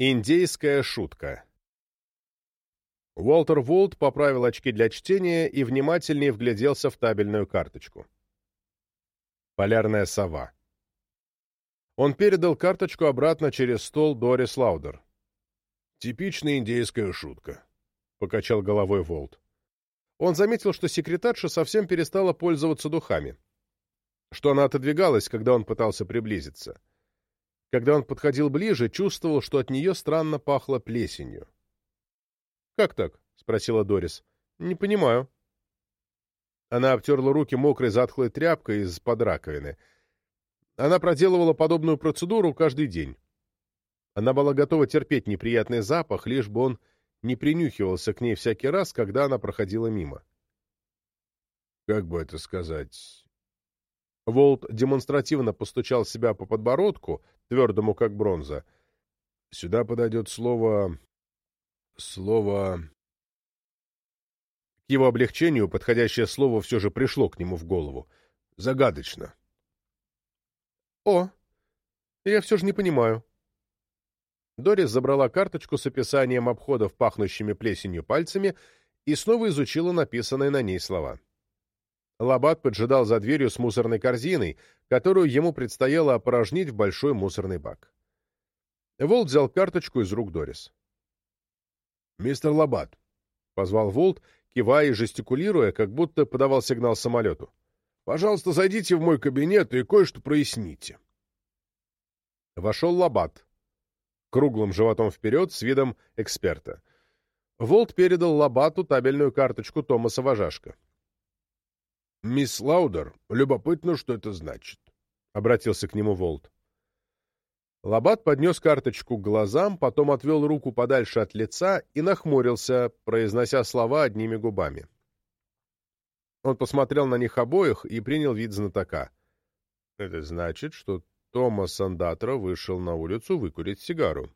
Индейская шутка Уолтер Волт поправил очки для чтения и внимательнее вгляделся в табельную карточку. Полярная сова. Он передал карточку обратно через стол Дорис Лаудер. «Типичная индейская шутка», — покачал головой Волт. Он заметил, что секретарша совсем перестала пользоваться духами, что она отодвигалась, когда он пытался приблизиться. Когда он подходил ближе, чувствовал, что от нее странно пахло плесенью. «Как так?» — спросила Дорис. «Не понимаю». Она обтерла руки мокрой затхлой тряпкой из-под раковины. Она проделывала подобную процедуру каждый день. Она была готова терпеть неприятный запах, лишь бы он не принюхивался к ней всякий раз, когда она проходила мимо. Как бы это сказать? Волт демонстративно постучал себя по подбородку, твердому как бронза. Сюда подойдет слово Слово... К его облегчению подходящее слово все же пришло к нему в голову. Загадочно. «О, я все же не понимаю». Дорис забрала карточку с описанием обходов, пахнущими плесенью пальцами, и снова изучила написанные на ней слова. Лабат поджидал за дверью с мусорной корзиной, которую ему предстояло опорожнить в большой мусорный бак. Волт взял карточку из рук Дорис. «Мистер Лабат», — позвал Волт, кивая и жестикулируя, как будто подавал сигнал самолету. «Пожалуйста, зайдите в мой кабинет и кое-что проясните». Вошел Лабат, круглым животом вперед, с видом эксперта. Волт передал Лабату табельную карточку Томаса Важашка. «Мисс Лаудер, любопытно, что это значит», — обратился к нему Волт. Лабат поднес карточку к глазам, потом отвел руку подальше от лица и нахмурился, произнося слова одними губами. Он посмотрел на них обоих и принял вид знатока. Это значит, что Томас Андатро вышел на улицу выкурить сигару.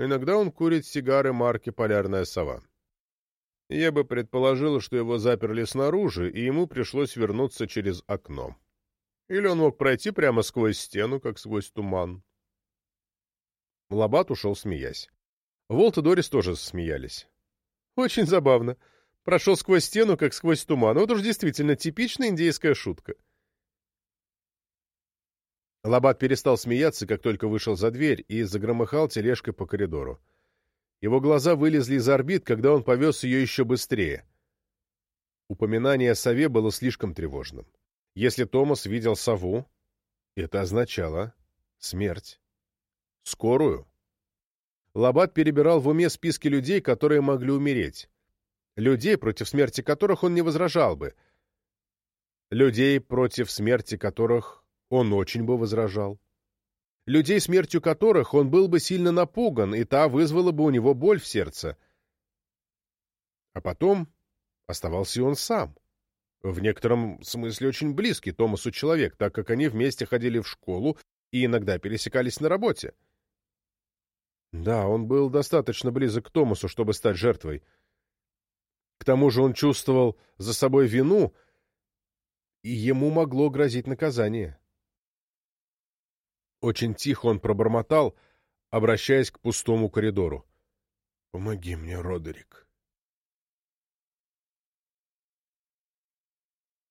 Иногда он курит сигары марки «Полярная сова». Я бы предположил, что его заперли снаружи, и ему пришлось вернуться через окно. Или он мог пройти прямо сквозь стену, как сквозь туман. Лабат ушел, смеясь. Волт и Дорис тоже смеялись. Очень забавно. Прошел сквозь стену, как сквозь туман. Вот уж действительно типичная индейская шутка. Лабат перестал смеяться, как только вышел за дверь, и загромыхал тележкой по коридору. Его глаза вылезли из орбит, когда он повез ее еще быстрее. Упоминание о сове было слишком тревожным. Если Томас видел сову, это означало смерть. Скорую. Лабат перебирал в уме списки людей, которые могли умереть. Людей, против смерти которых он не возражал бы. Людей, против смерти которых он очень бы возражал. Людей, смертью которых он был бы сильно напуган, и та вызвала бы у него боль в сердце. А потом оставался он сам. В некотором смысле очень близкий Томасу человек, так как они вместе ходили в школу и иногда пересекались на работе. Да, он был достаточно близок к Томасу, чтобы стать жертвой. К тому же он чувствовал за собой вину, и ему могло грозить наказание. Очень тихо он пробормотал, обращаясь к пустому коридору. «Помоги мне, Родерик».